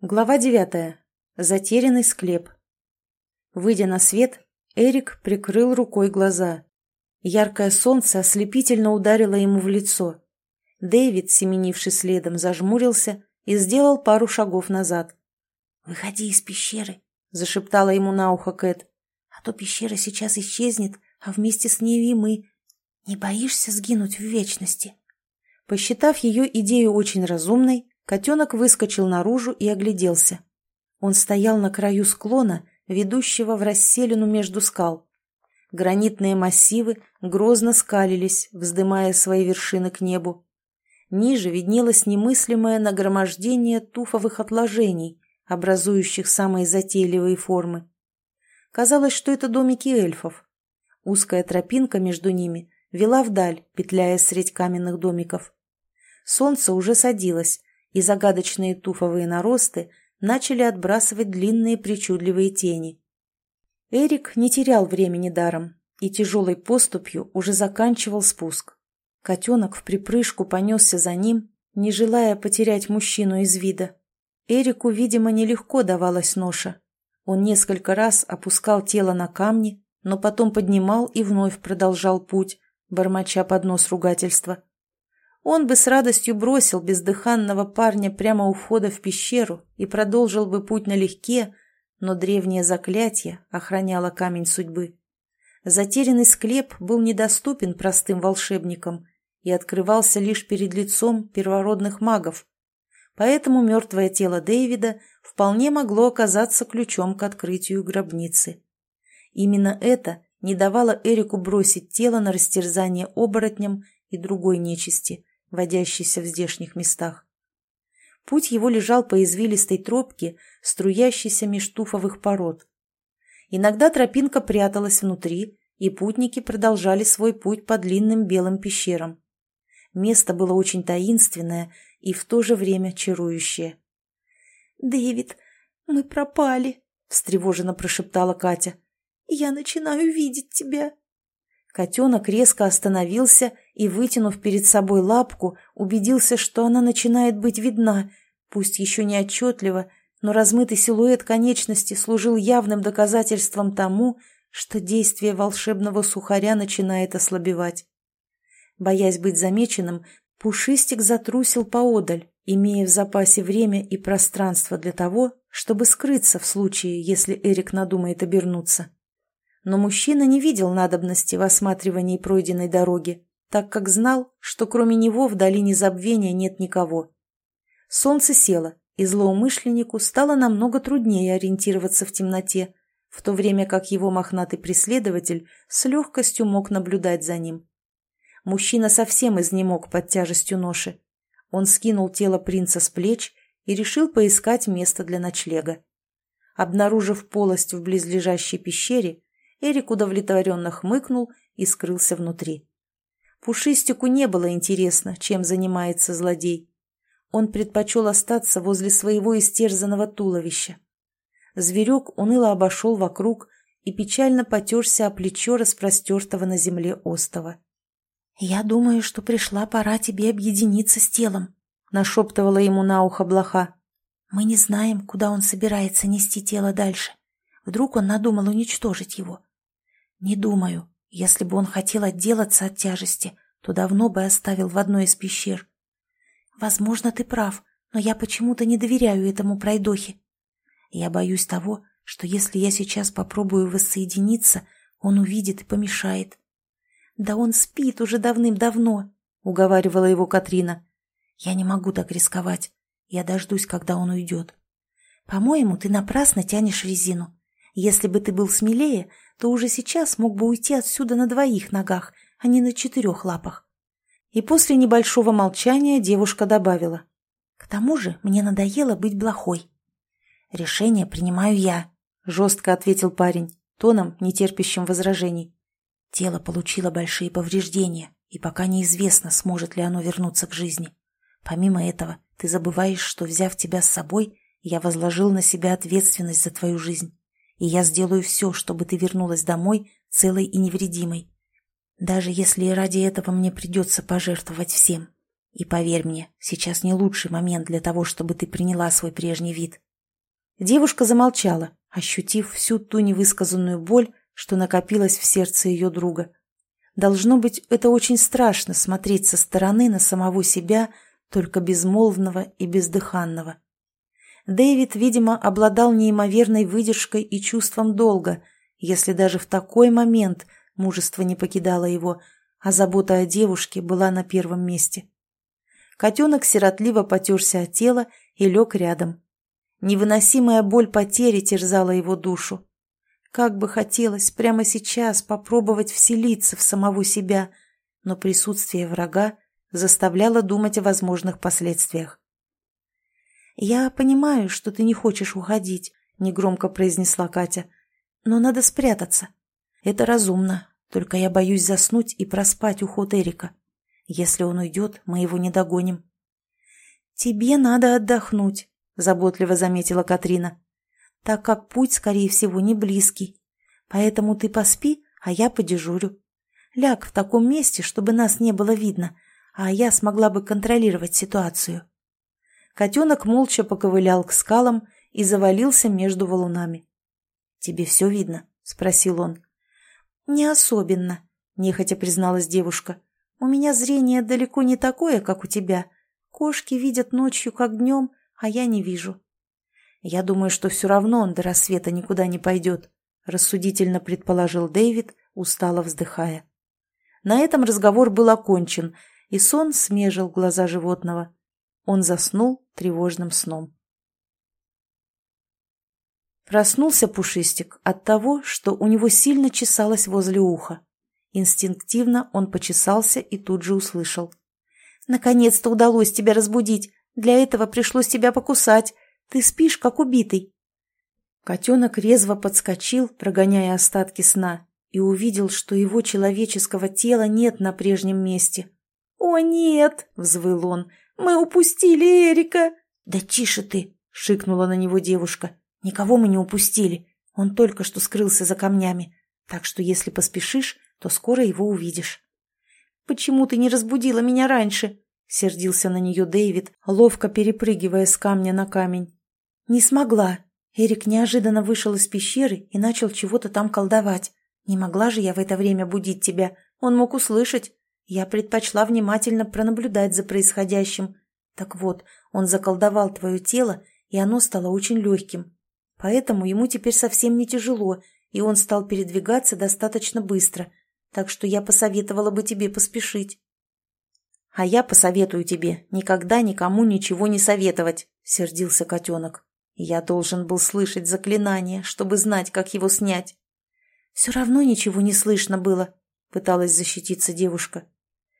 Глава девятая. Затерянный склеп. Выйдя на свет, Эрик прикрыл рукой глаза. Яркое солнце ослепительно ударило ему в лицо. Дэвид, семенивший следом, зажмурился и сделал пару шагов назад. «Выходи из пещеры», — зашептала ему на ухо Кэт. «А то пещера сейчас исчезнет, а вместе с ней и мы. Не боишься сгинуть в вечности?» Посчитав ее идею очень разумной, Котенок выскочил наружу и огляделся. Он стоял на краю склона, ведущего в расселину между скал. Гранитные массивы грозно скалились, вздымая свои вершины к небу. Ниже виднелось немыслимое нагромождение туфовых отложений, образующих самые затейливые формы. Казалось, что это домики эльфов. Узкая тропинка между ними вела вдаль, петляя средь каменных домиков. Солнце уже садилось, и загадочные туфовые наросты начали отбрасывать длинные причудливые тени. Эрик не терял времени даром и тяжелой поступью уже заканчивал спуск. Котенок в припрыжку понесся за ним, не желая потерять мужчину из вида. Эрику, видимо, нелегко давалась ноша. Он несколько раз опускал тело на камни, но потом поднимал и вновь продолжал путь, бормоча под нос ругательства. Он бы с радостью бросил бездыханного парня прямо у входа в пещеру и продолжил бы путь налегке, но древнее заклятие охраняло камень судьбы. Затерянный склеп был недоступен простым волшебникам и открывался лишь перед лицом первородных магов, поэтому мертвое тело Дэвида вполне могло оказаться ключом к открытию гробницы. Именно это не давало Эрику бросить тело на растерзание оборотням и другой нечисти, водящийся в здешних местах. Путь его лежал по извилистой тропке, струящейся меж туфовых пород. Иногда тропинка пряталась внутри, и путники продолжали свой путь по длинным белым пещерам. Место было очень таинственное и в то же время чарующее. «Дэвид, мы пропали», — встревоженно прошептала Катя. «Я начинаю видеть тебя». Котенок резко остановился и, вытянув перед собой лапку, убедился, что она начинает быть видна, пусть еще не отчетливо, но размытый силуэт конечности служил явным доказательством тому, что действие волшебного сухаря начинает ослабевать. Боясь быть замеченным, Пушистик затрусил поодаль, имея в запасе время и пространство для того, чтобы скрыться в случае, если Эрик надумает обернуться но мужчина не видел надобности в осматривании пройденной дороги, так как знал, что кроме него в долине забвения нет никого. Солнце село, и злоумышленнику стало намного труднее ориентироваться в темноте, в то время как его мохнатый преследователь с легкостью мог наблюдать за ним. Мужчина совсем изнемог под тяжестью ноши. Он скинул тело принца с плеч и решил поискать место для ночлега. Обнаружив полость в близлежащей пещере, Эрик удовлетворенно хмыкнул и скрылся внутри. Пушистику не было интересно, чем занимается злодей. Он предпочел остаться возле своего истерзанного туловища. Зверек уныло обошел вокруг и печально потерся о плечо распростертого на земле остова. «Я думаю, что пришла пора тебе объединиться с телом», — нашептывала ему на ухо блоха. «Мы не знаем, куда он собирается нести тело дальше. Вдруг он надумал уничтожить его. «Не думаю. Если бы он хотел отделаться от тяжести, то давно бы оставил в одной из пещер. Возможно, ты прав, но я почему-то не доверяю этому пройдохе. Я боюсь того, что если я сейчас попробую воссоединиться, он увидит и помешает. Да он спит уже давным-давно, — уговаривала его Катрина. Я не могу так рисковать. Я дождусь, когда он уйдет. По-моему, ты напрасно тянешь резину. Если бы ты был смелее, то уже сейчас мог бы уйти отсюда на двоих ногах, а не на четырех лапах. И после небольшого молчания девушка добавила. К тому же мне надоело быть плохой. Решение принимаю я, жестко ответил парень, тоном, нетерпящим возражений. Тело получило большие повреждения, и пока неизвестно, сможет ли оно вернуться к жизни. Помимо этого, ты забываешь, что, взяв тебя с собой, я возложил на себя ответственность за твою жизнь и я сделаю все, чтобы ты вернулась домой целой и невредимой. Даже если ради этого мне придется пожертвовать всем. И поверь мне, сейчас не лучший момент для того, чтобы ты приняла свой прежний вид. Девушка замолчала, ощутив всю ту невысказанную боль, что накопилась в сердце ее друга. Должно быть, это очень страшно смотреть со стороны на самого себя, только безмолвного и бездыханного. Дэвид, видимо, обладал неимоверной выдержкой и чувством долга, если даже в такой момент мужество не покидало его, а забота о девушке была на первом месте. Котенок сиротливо потерся от тела и лег рядом. Невыносимая боль потери терзала его душу. Как бы хотелось прямо сейчас попробовать вселиться в самого себя, но присутствие врага заставляло думать о возможных последствиях. «Я понимаю, что ты не хочешь уходить», — негромко произнесла Катя. «Но надо спрятаться. Это разумно, только я боюсь заснуть и проспать уход Эрика. Если он уйдет, мы его не догоним. «Тебе надо отдохнуть», — заботливо заметила Катрина, «так как путь, скорее всего, не близкий. Поэтому ты поспи, а я подежурю. Ляг в таком месте, чтобы нас не было видно, а я смогла бы контролировать ситуацию». Котенок молча поковылял к скалам и завалился между валунами. «Тебе все видно?» — спросил он. «Не особенно», — нехотя призналась девушка. У меня зрение далеко не такое, как у тебя. Кошки видят ночью, как днем, а я не вижу. Я думаю, что все равно он до рассвета никуда не пойдет, рассудительно предположил Дэвид, устало вздыхая. На этом разговор был окончен, и сон смежил глаза животного. Он заснул тревожным сном. Проснулся Пушистик от того, что у него сильно чесалось возле уха. Инстинктивно он почесался и тут же услышал. «Наконец-то удалось тебя разбудить. Для этого пришлось тебя покусать. Ты спишь, как убитый». Котенок резво подскочил, прогоняя остатки сна, и увидел, что его человеческого тела нет на прежнем месте. «О, нет!» — взвыл он. «Мы упустили Эрика!» «Да тише ты!» — шикнула на него девушка. «Никого мы не упустили. Он только что скрылся за камнями. Так что, если поспешишь, то скоро его увидишь. «Почему ты не разбудила меня раньше?» — сердился на нее Дэвид, ловко перепрыгивая с камня на камень. «Не смогла. Эрик неожиданно вышел из пещеры и начал чего-то там колдовать. Не могла же я в это время будить тебя. Он мог услышать. Я предпочла внимательно пронаблюдать за происходящим. Так вот, он заколдовал твое тело, и оно стало очень легким. Поэтому ему теперь совсем не тяжело, и он стал передвигаться достаточно быстро, так что я посоветовала бы тебе поспешить». «А я посоветую тебе никогда никому ничего не советовать», — сердился котенок. «Я должен был слышать заклинание, чтобы знать, как его снять». «Все равно ничего не слышно было», — пыталась защититься девушка.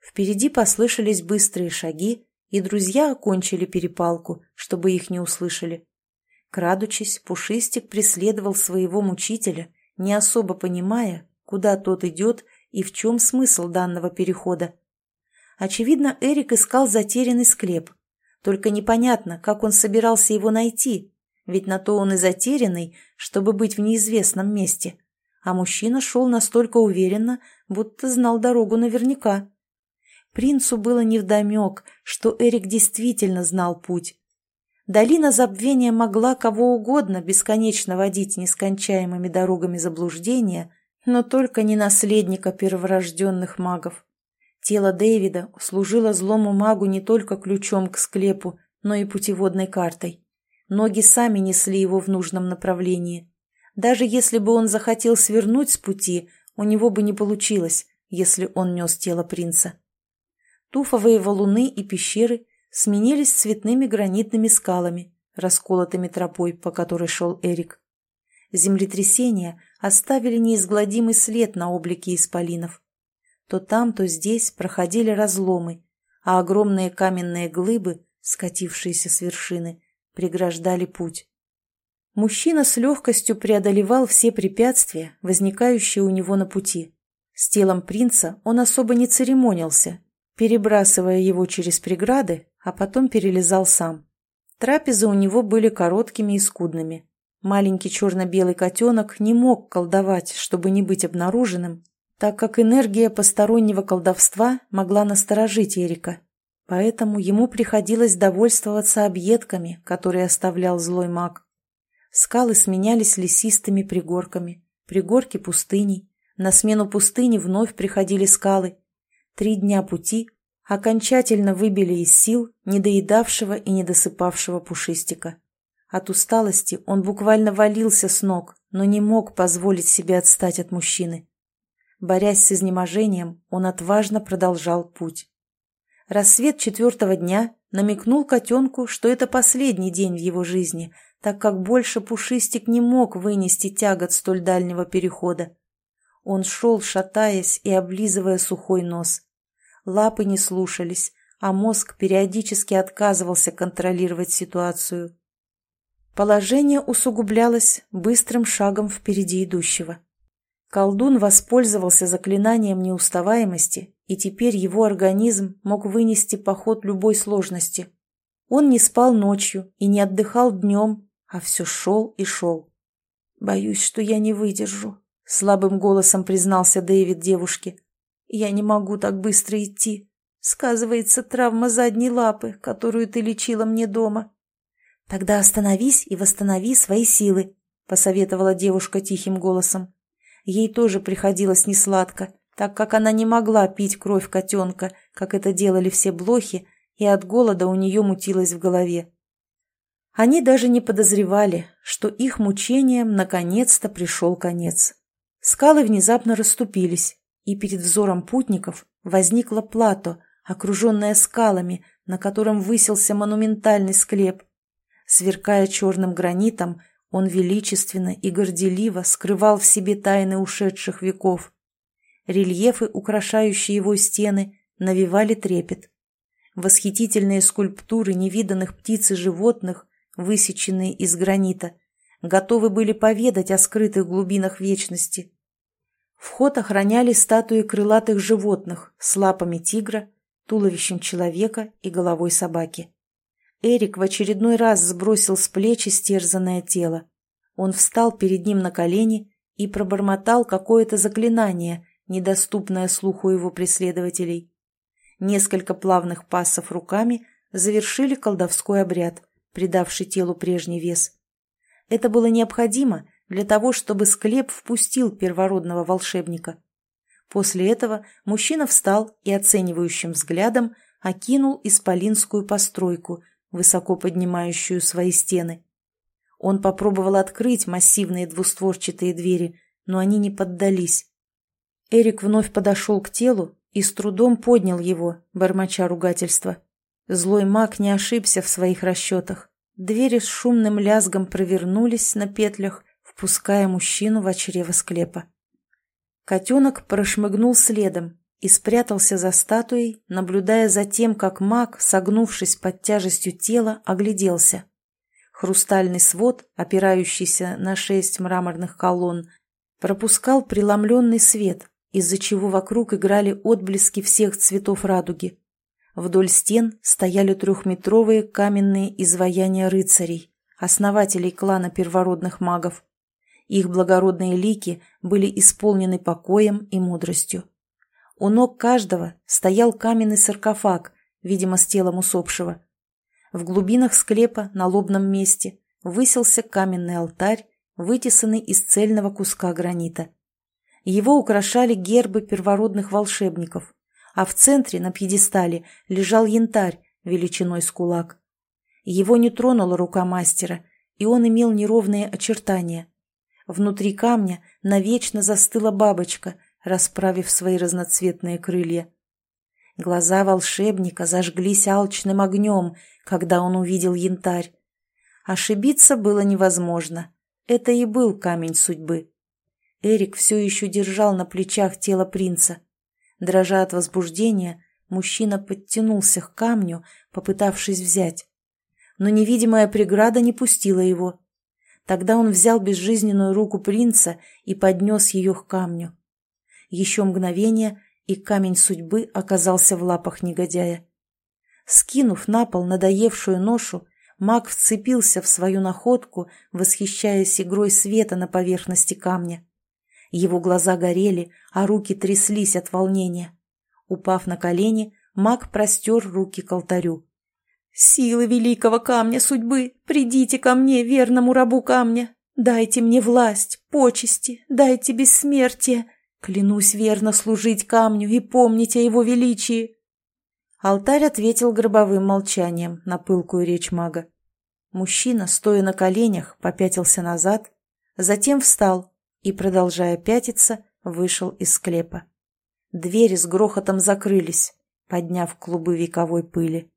Впереди послышались быстрые шаги, и друзья окончили перепалку, чтобы их не услышали. Крадучись, Пушистик преследовал своего мучителя, не особо понимая, куда тот идет и в чем смысл данного перехода. Очевидно, Эрик искал затерянный склеп. Только непонятно, как он собирался его найти, ведь на то он и затерянный, чтобы быть в неизвестном месте. А мужчина шел настолько уверенно, будто знал дорогу наверняка. Принцу было невдомек, что Эрик действительно знал путь. Долина забвения могла кого угодно бесконечно водить нескончаемыми дорогами заблуждения, но только не наследника перворожденных магов. Тело Дэвида служило злому магу не только ключом к склепу, но и путеводной картой. Ноги сами несли его в нужном направлении. Даже если бы он захотел свернуть с пути, у него бы не получилось, если он нес тело принца. Туфовые валуны и пещеры сменились цветными гранитными скалами, расколотыми тропой, по которой шел Эрик. Землетрясения оставили неизгладимый след на облике исполинов. То там, то здесь проходили разломы, а огромные каменные глыбы, скатившиеся с вершины, преграждали путь. Мужчина с легкостью преодолевал все препятствия, возникающие у него на пути. С телом принца он особо не церемонился, перебрасывая его через преграды, а потом перелезал сам. Трапезы у него были короткими и скудными. Маленький черно-белый котенок не мог колдовать, чтобы не быть обнаруженным, так как энергия постороннего колдовства могла насторожить Эрика. Поэтому ему приходилось довольствоваться объедками, которые оставлял злой маг. Скалы сменялись лесистыми пригорками, пригорки пустыней, на смену пустыни вновь приходили скалы. Три дня пути окончательно выбили из сил недоедавшего и недосыпавшего пушистика. От усталости он буквально валился с ног, но не мог позволить себе отстать от мужчины. Борясь с изнеможением, он отважно продолжал путь. Рассвет четвертого дня намекнул котенку, что это последний день в его жизни, так как больше Пушистик не мог вынести тягот столь дальнего перехода. Он шел, шатаясь и облизывая сухой нос. Лапы не слушались, а мозг периодически отказывался контролировать ситуацию. Положение усугублялось быстрым шагом впереди идущего. Колдун воспользовался заклинанием неуставаемости, и теперь его организм мог вынести поход любой сложности. Он не спал ночью и не отдыхал днем, а все шел и шел. «Боюсь, что я не выдержу», — слабым голосом признался Дэвид девушке. «Я не могу так быстро идти. Сказывается травма задней лапы, которую ты лечила мне дома». «Тогда остановись и восстанови свои силы», — посоветовала девушка тихим голосом. Ей тоже приходилось несладко, так как она не могла пить кровь котенка, как это делали все блохи, и от голода у нее мутилось в голове. Они даже не подозревали, что их мучениям наконец-то пришел конец. Скалы внезапно расступились, и перед взором путников возникло плато, окруженное скалами, на котором высился монументальный склеп. Сверкая черным гранитом, он величественно и горделиво скрывал в себе тайны ушедших веков. Рельефы, украшающие его стены, навевали трепет. Восхитительные скульптуры невиданных птиц и животных, высеченные из гранита, готовы были поведать о скрытых глубинах вечности. Вход охраняли статуи крылатых животных с лапами тигра, туловищем человека и головой собаки. Эрик в очередной раз сбросил с плеч стерзанное тело. Он встал перед ним на колени и пробормотал какое-то заклинание, недоступное слуху его преследователей. Несколько плавных пассов руками завершили колдовской обряд, придавший телу прежний вес. Это было необходимо для того, чтобы склеп впустил первородного волшебника. После этого мужчина встал и оценивающим взглядом окинул исполинскую постройку, высоко поднимающую свои стены. Он попробовал открыть массивные двустворчатые двери, но они не поддались. Эрик вновь подошел к телу и с трудом поднял его, бормоча ругательства. Злой маг не ошибся в своих расчетах. Двери с шумным лязгом провернулись на петлях, впуская мужчину в чрево склепа. Котенок прошмыгнул следом, и спрятался за статуей, наблюдая за тем, как маг, согнувшись под тяжестью тела, огляделся. Хрустальный свод, опирающийся на шесть мраморных колонн, пропускал преломленный свет, из-за чего вокруг играли отблески всех цветов радуги. Вдоль стен стояли трехметровые каменные изваяния рыцарей, основателей клана первородных магов. Их благородные лики были исполнены покоем и мудростью. У ног каждого стоял каменный саркофаг, видимо, с телом усопшего. В глубинах склепа на лобном месте высился каменный алтарь, вытесанный из цельного куска гранита. Его украшали гербы первородных волшебников, а в центре на пьедестале лежал янтарь величиной с кулак. Его не тронула рука мастера, и он имел неровные очертания. Внутри камня навечно застыла бабочка – расправив свои разноцветные крылья. Глаза волшебника зажглись алчным огнем, когда он увидел янтарь. Ошибиться было невозможно. Это и был камень судьбы. Эрик все еще держал на плечах тело принца. Дрожа от возбуждения, мужчина подтянулся к камню, попытавшись взять. Но невидимая преграда не пустила его. Тогда он взял безжизненную руку принца и поднес ее к камню. Еще мгновение, и камень судьбы оказался в лапах негодяя. Скинув на пол надоевшую ношу, маг вцепился в свою находку, восхищаясь игрой света на поверхности камня. Его глаза горели, а руки тряслись от волнения. Упав на колени, маг простер руки к алтарю. Силы великого камня судьбы, придите ко мне, верному рабу камня. Дайте мне власть, почести, дайте бессмертие. Клянусь верно служить камню и помнить о его величии. Алтарь ответил гробовым молчанием на пылкую речь мага. Мужчина, стоя на коленях, попятился назад, затем встал и, продолжая пятиться, вышел из склепа. Двери с грохотом закрылись, подняв клубы вековой пыли.